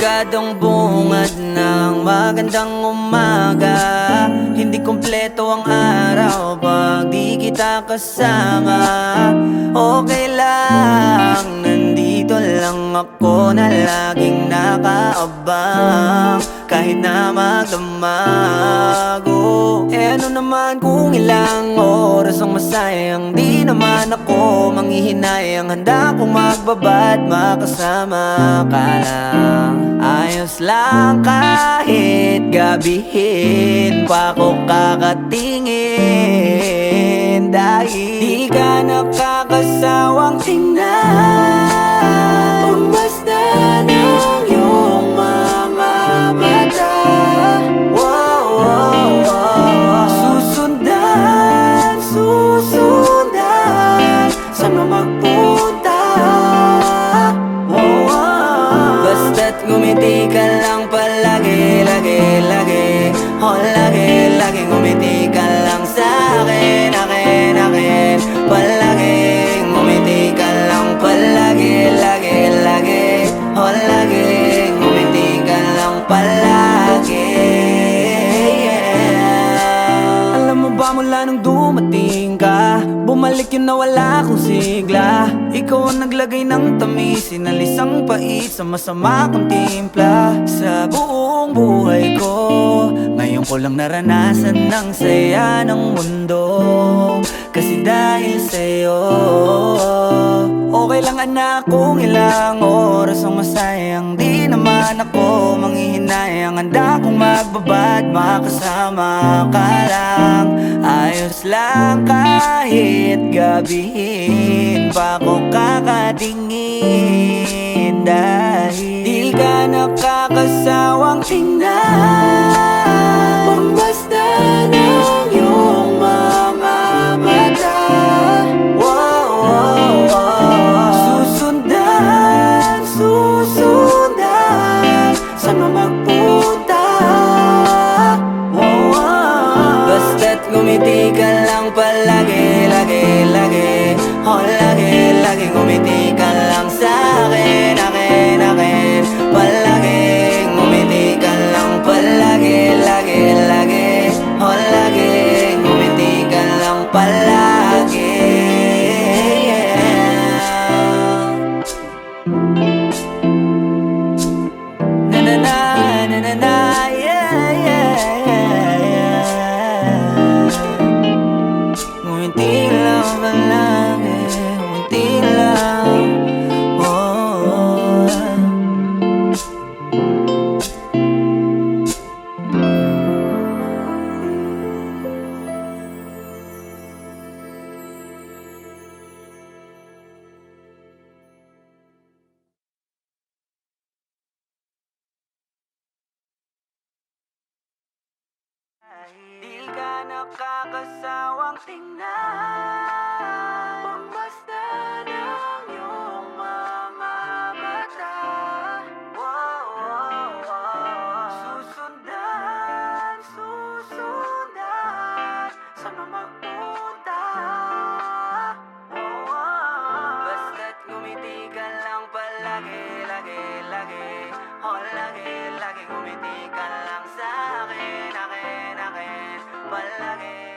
Delikadong bungad ng magandang umaga. Hindi kompleto ang araw pag di kita kasama. Okay lang, nandito lang ako na laging nakaabang. Kahit na magdamago Eh ano naman kung ilang oras ang masayang Di naman ako manghihinayang. Handa kong magbabad makasama ka lang Ayos lang kahit gabihin pa ako kakatingin. Dahil ngumiti lang palagi, lagi, lagi. Oh, lagi, lagi ngumiti lang sa akin, akin, akin. Palagi, ngumiti lang palagi, lagi, lagi. Oh, lagi, ngumiti lang palagi. Yeah. Alam mo ba mula nung dumating Bumalik yun na wala akong sigla. Ikaw ang naglagay ng tamis Sinalis ang pait sa masama kong timpla. Sa buong buhay ko Ngayon ko lang naranasan ng saya ng mundo. Kasi dahil sa'yo Okay lang anak kung ilang oras ang masayang Di naman ako manghihinayang. Handa kong magbabad makasama ka lang. Ayos lang kahit gabihin pa ako kakatingin. Dahil di ka nakakasawang tingnan lagi, lagi ngumiti ka lang sa Di ka nakakasawang tingnan. Kung basta ng iyong mga mata. Wow, wow, wow. Susundan, susundan. Wow, wow. Basta't ngumiti ka lang palagi, lagi, lagi. Oh, lagi, lagi ngumiti ka lang palague.